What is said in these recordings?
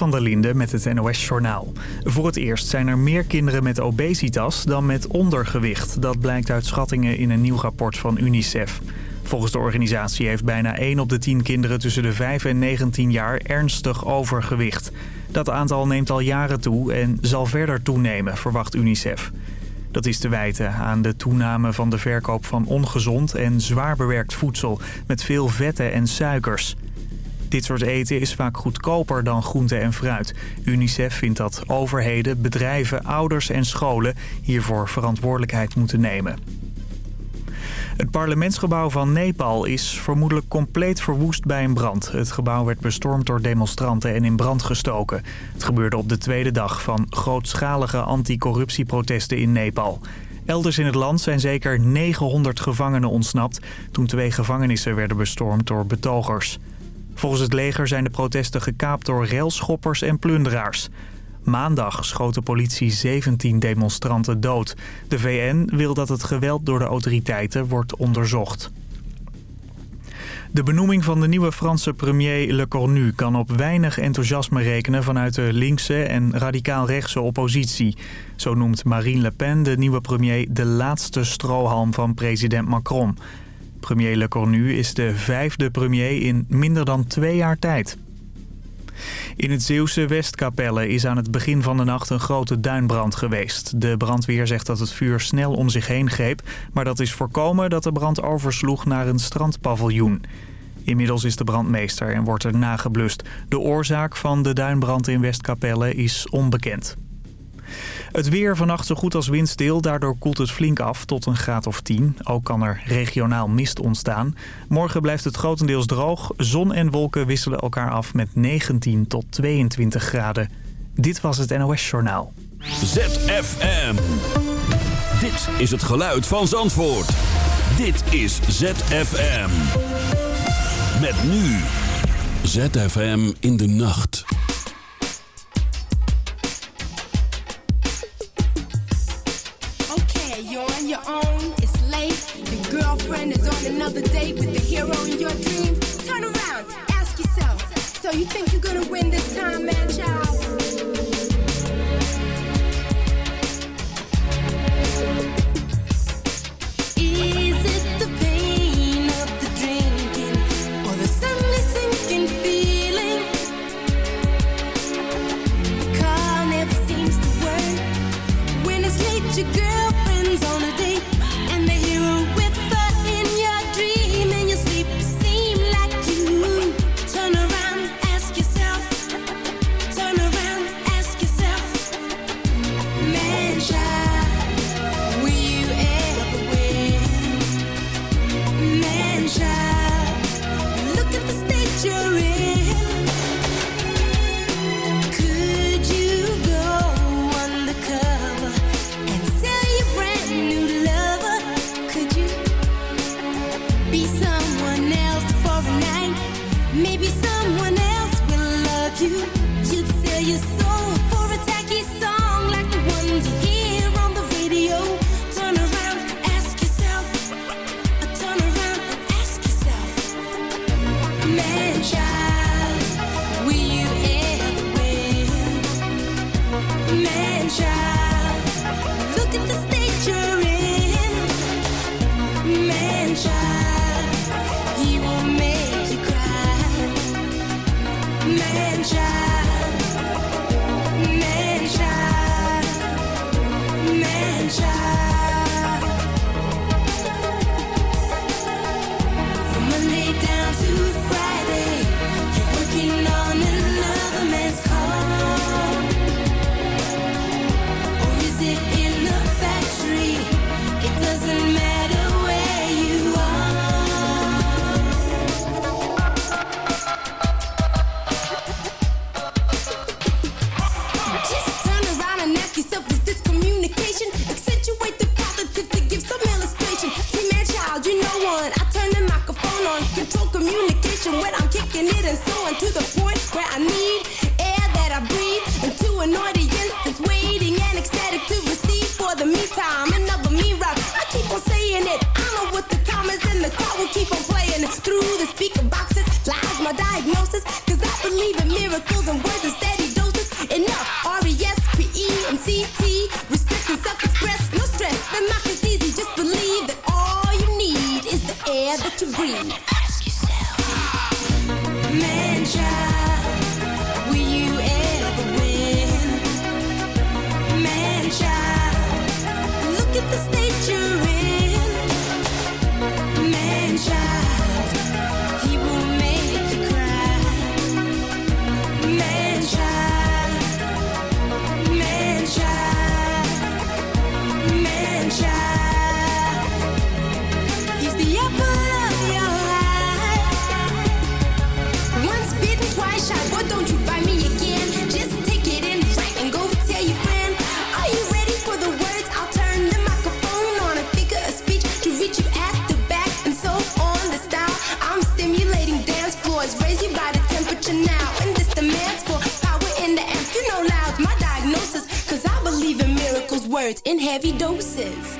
van der Linde met het NOS-journaal. Voor het eerst zijn er meer kinderen met obesitas dan met ondergewicht. Dat blijkt uit schattingen in een nieuw rapport van UNICEF. Volgens de organisatie heeft bijna 1 op de 10 kinderen tussen de 5 en 19 jaar ernstig overgewicht. Dat aantal neemt al jaren toe en zal verder toenemen, verwacht UNICEF. Dat is te wijten aan de toename van de verkoop van ongezond en zwaar bewerkt voedsel met veel vetten en suikers. Dit soort eten is vaak goedkoper dan groente en fruit. UNICEF vindt dat overheden, bedrijven, ouders en scholen hiervoor verantwoordelijkheid moeten nemen. Het parlementsgebouw van Nepal is vermoedelijk compleet verwoest bij een brand. Het gebouw werd bestormd door demonstranten en in brand gestoken. Het gebeurde op de tweede dag van grootschalige anticorruptieprotesten in Nepal. Elders in het land zijn zeker 900 gevangenen ontsnapt... toen twee gevangenissen werden bestormd door betogers. Volgens het leger zijn de protesten gekaapt door railschoppers en plunderaars. Maandag schoot de politie 17 demonstranten dood. De VN wil dat het geweld door de autoriteiten wordt onderzocht. De benoeming van de nieuwe Franse premier Le Cornu kan op weinig enthousiasme rekenen vanuit de linkse en radicaal-rechtse oppositie. Zo noemt Marine Le Pen de nieuwe premier de laatste strohalm van president Macron. Premier Le Cornu is de vijfde premier in minder dan twee jaar tijd. In het Zeeuwse Westkapelle is aan het begin van de nacht een grote duinbrand geweest. De brandweer zegt dat het vuur snel om zich heen greep... maar dat is voorkomen dat de brand oversloeg naar een strandpaviljoen. Inmiddels is de brandmeester en wordt er nageblust. De oorzaak van de duinbrand in Westkapelle is onbekend. Het weer vannacht zo goed als windstil. Daardoor koelt het flink af tot een graad of 10. Ook kan er regionaal mist ontstaan. Morgen blijft het grotendeels droog. Zon en wolken wisselen elkaar af met 19 tot 22 graden. Dit was het NOS Journaal. ZFM. Dit is het geluid van Zandvoort. Dit is ZFM. Met nu. ZFM in de nacht. Another day with the hero in your dream, turn around, ask yourself, so you think you're gonna win this time, man, child? sunshine. to the point where I need air that I breathe into an audience that's waiting and ecstatic to receive. For the meantime, another me rock. I keep on saying it. I know what the time is, and the crowd will keep on. In heavy doses.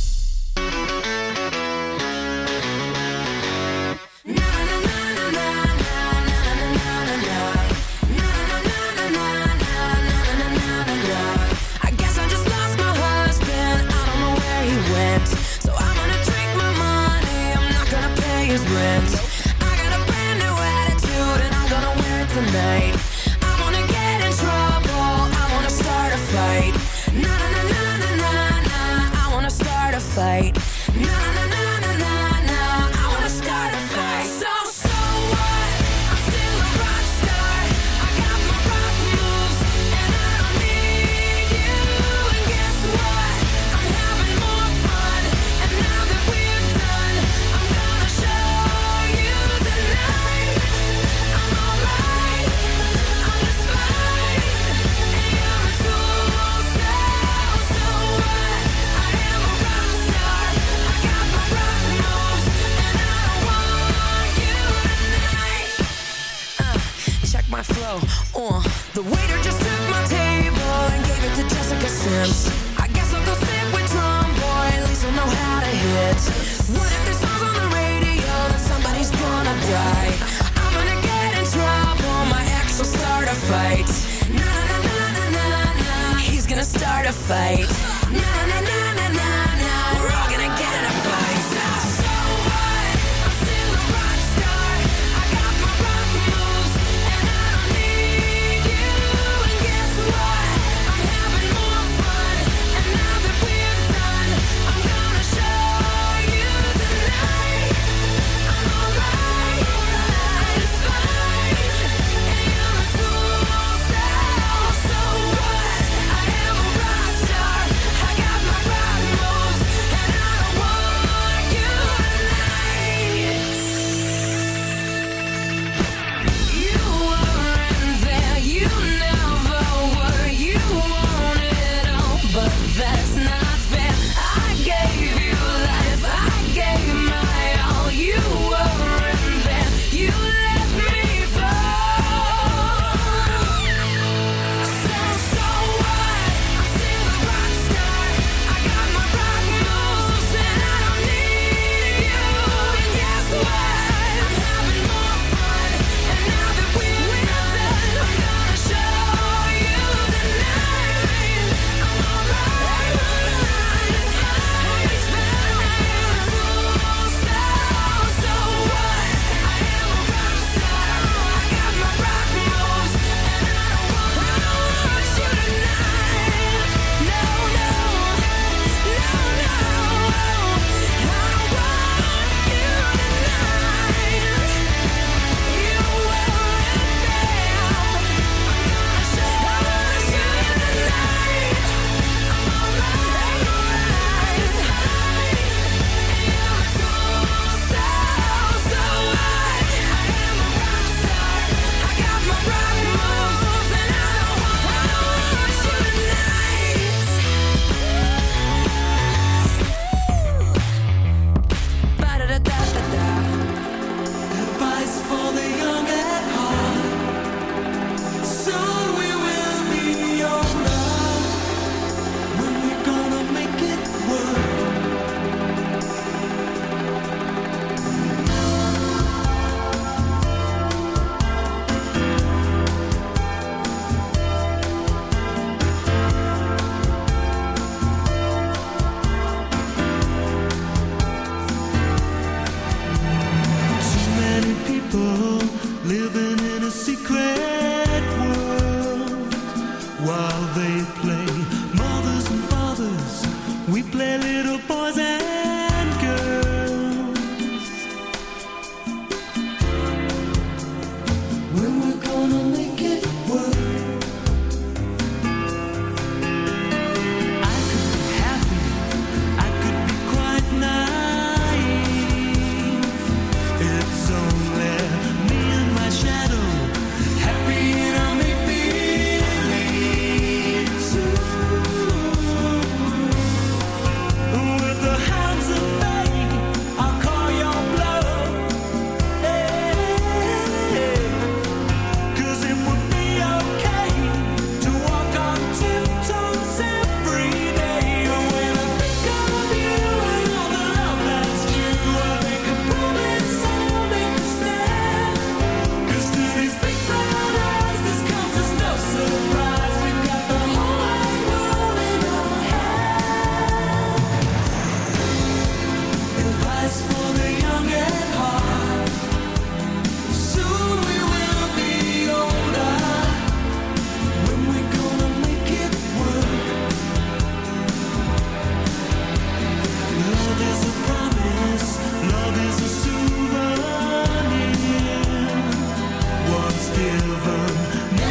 fight. fight. given.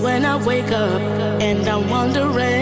When I wake up and I'm wondering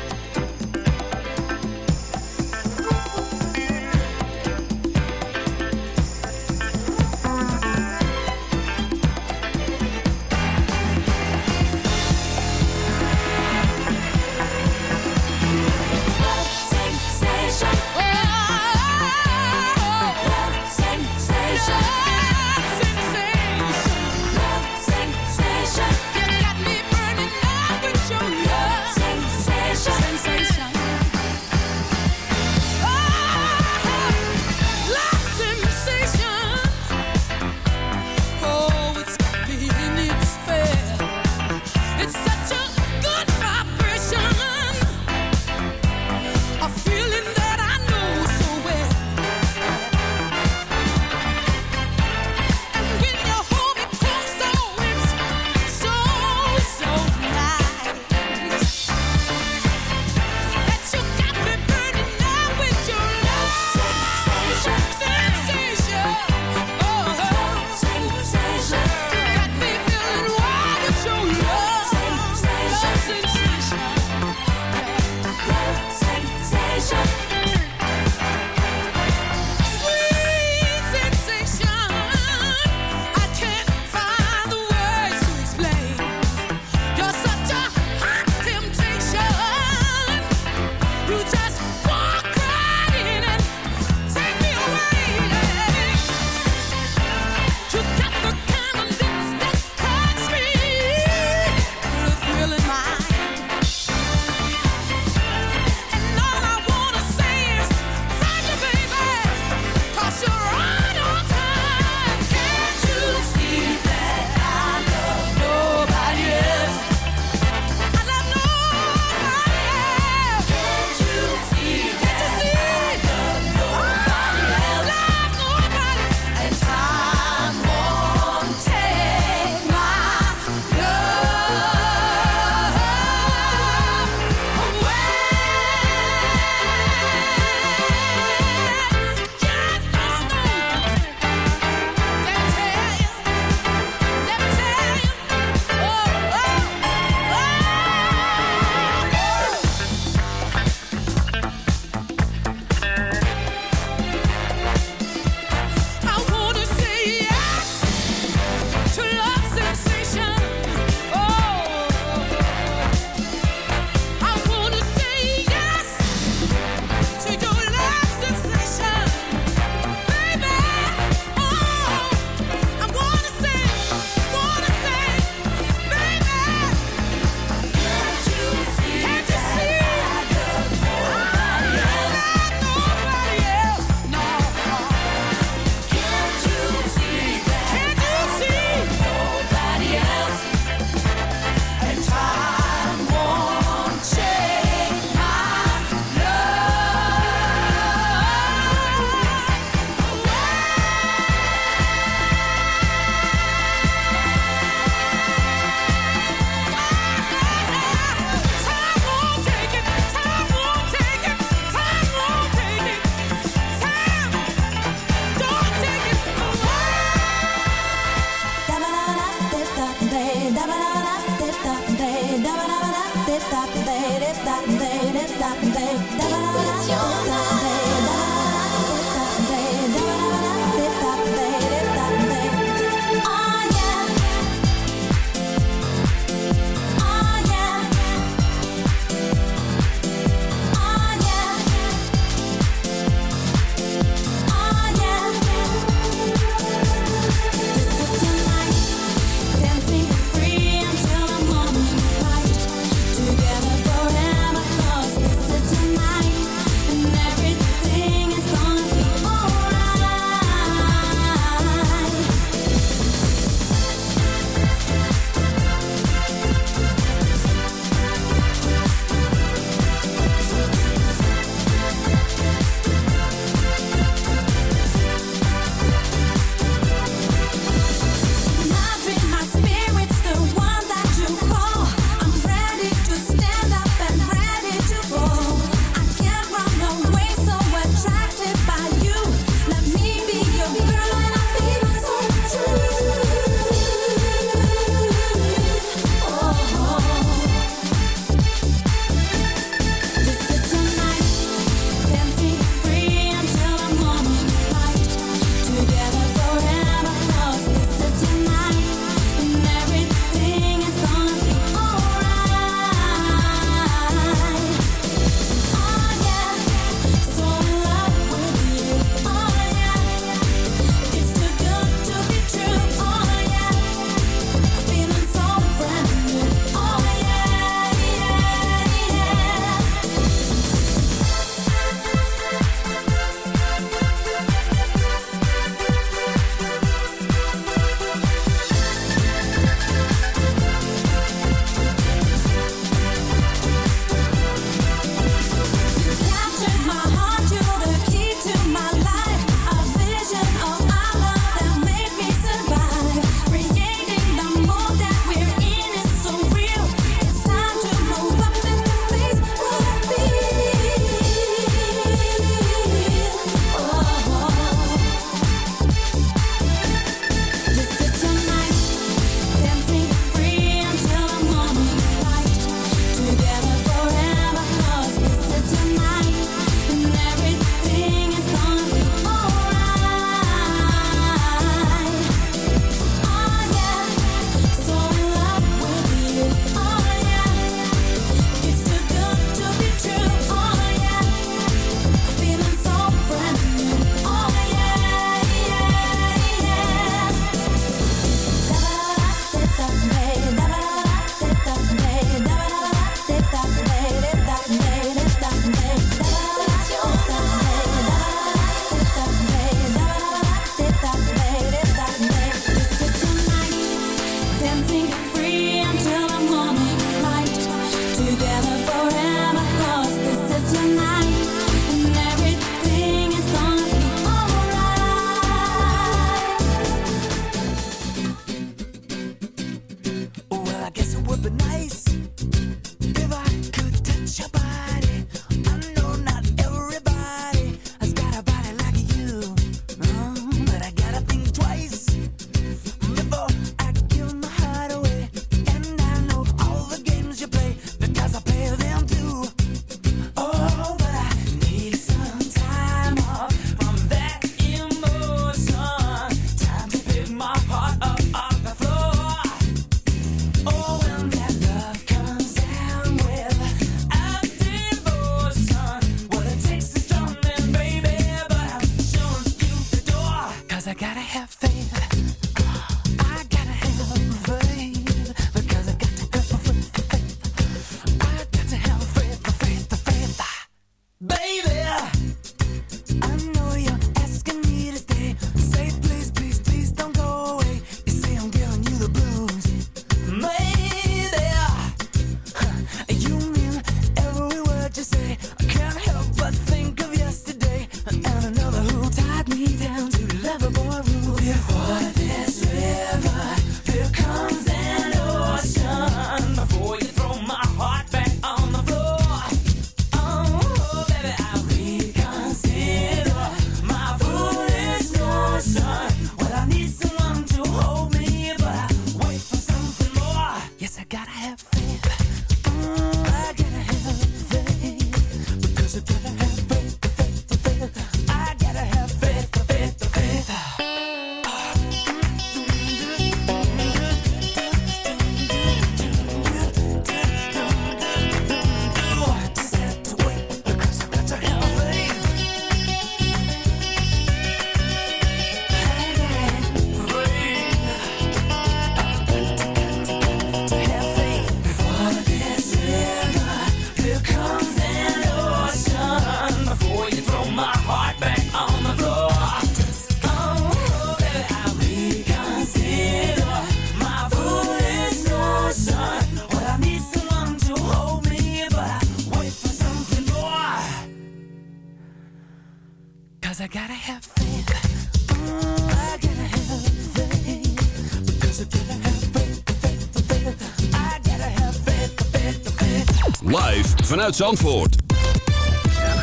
Vanuit Zandvoort.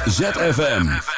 ZFM.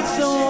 Need